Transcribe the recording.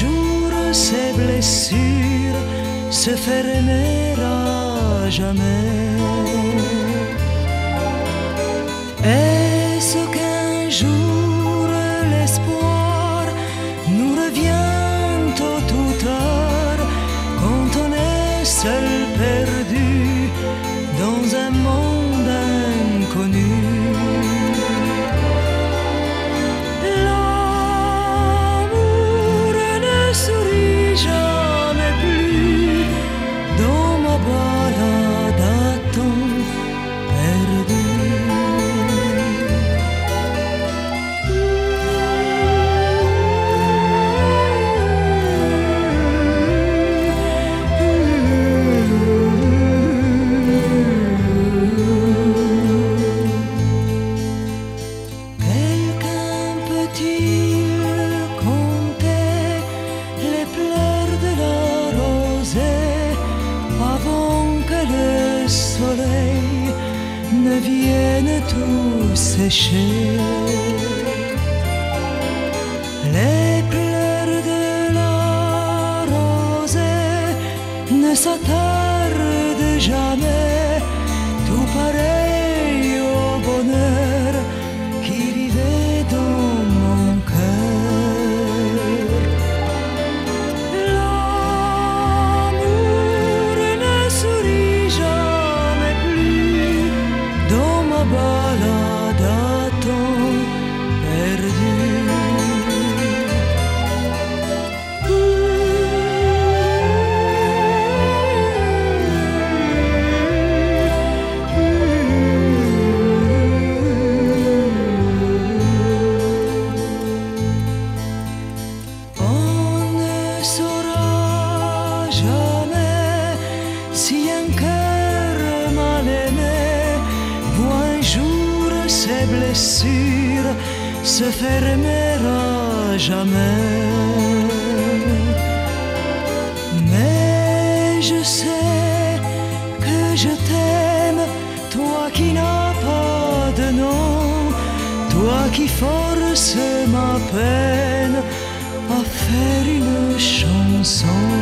jour ses blessures se fermer à jamais. Le soleil ne vienne tout sécher. Les pleurs de la rosée ne s'attardent jamais, jamais si un cœur mal aimé voit un jour ses blessures se fermera jamais. Mais je sais que je t'aime, toi qui n'as pas de nom, toi qui force ma peine à faire une chanson.